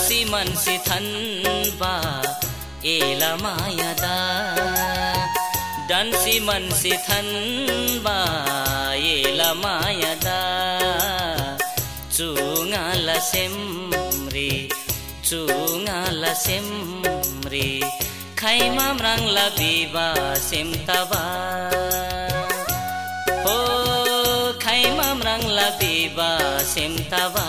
मनसी मनसी थन्बा L माया दा डन्सी मनसी थन्बा L माया दा चुङ्गाल सेम्रे चुङ्गाल सेम्रे खैमा म्राङ्ला बिबा सेम्ताबा हो खैमा म्राङ्ला बिबा सेम्ताबा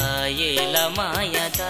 ఏల మాయగా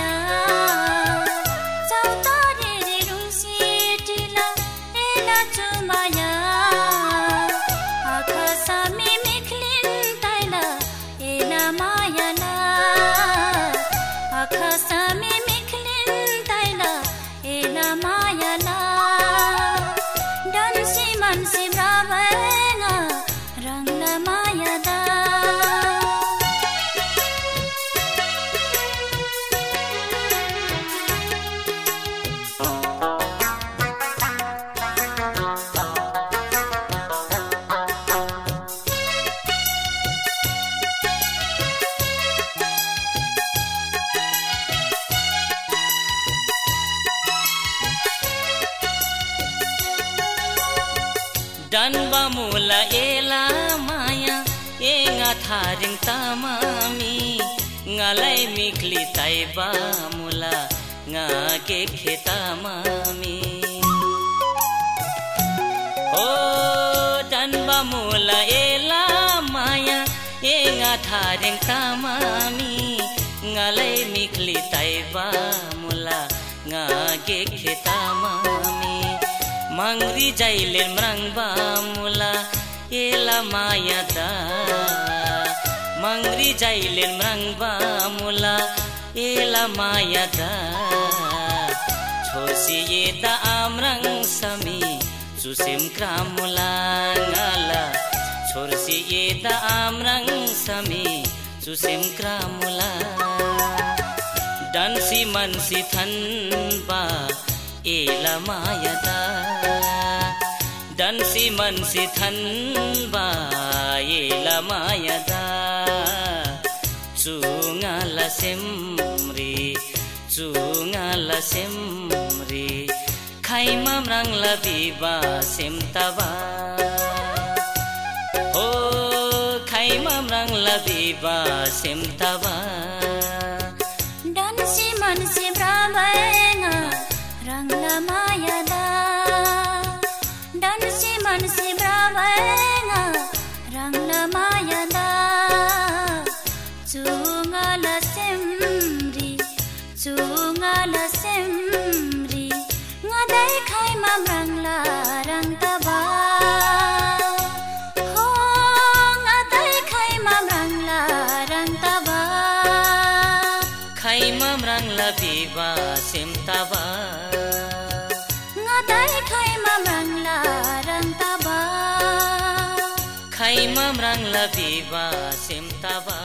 डन्सी मान्छे जन्ममुला एला माया एङा थारिङ तामामी ngala mikli tai ba mula nga ke kheta mami o tan ba mula ela maya e nga mikli tai mula nga ke kheta mami मुला एला मायादा मङ्ग्री जाइले म्राङ्बा मुला एला मायादा छोसी एता आम्राङ समी सुसेम क्रामुला छोर्सी एता आम्राङ समी सुसेम क्रामुला डान्सी मन्सी मायादा डान्सी मन्सी थन्बा एला मायादा चुङाला सेम्री चुङाला सेम्री। खाइमा म्राङ्ला बिबा सेमताबा ओ खाइमा म्राङ्ला बिबा सेमताबा डन्सी मान्छे ब्राभेना खाइमा म्राङ्ला ngадai खाइमा म्राङ्ला म्राङ्ला बिबा सेमताबा। म्राङ्ला बिबा सेमताबा।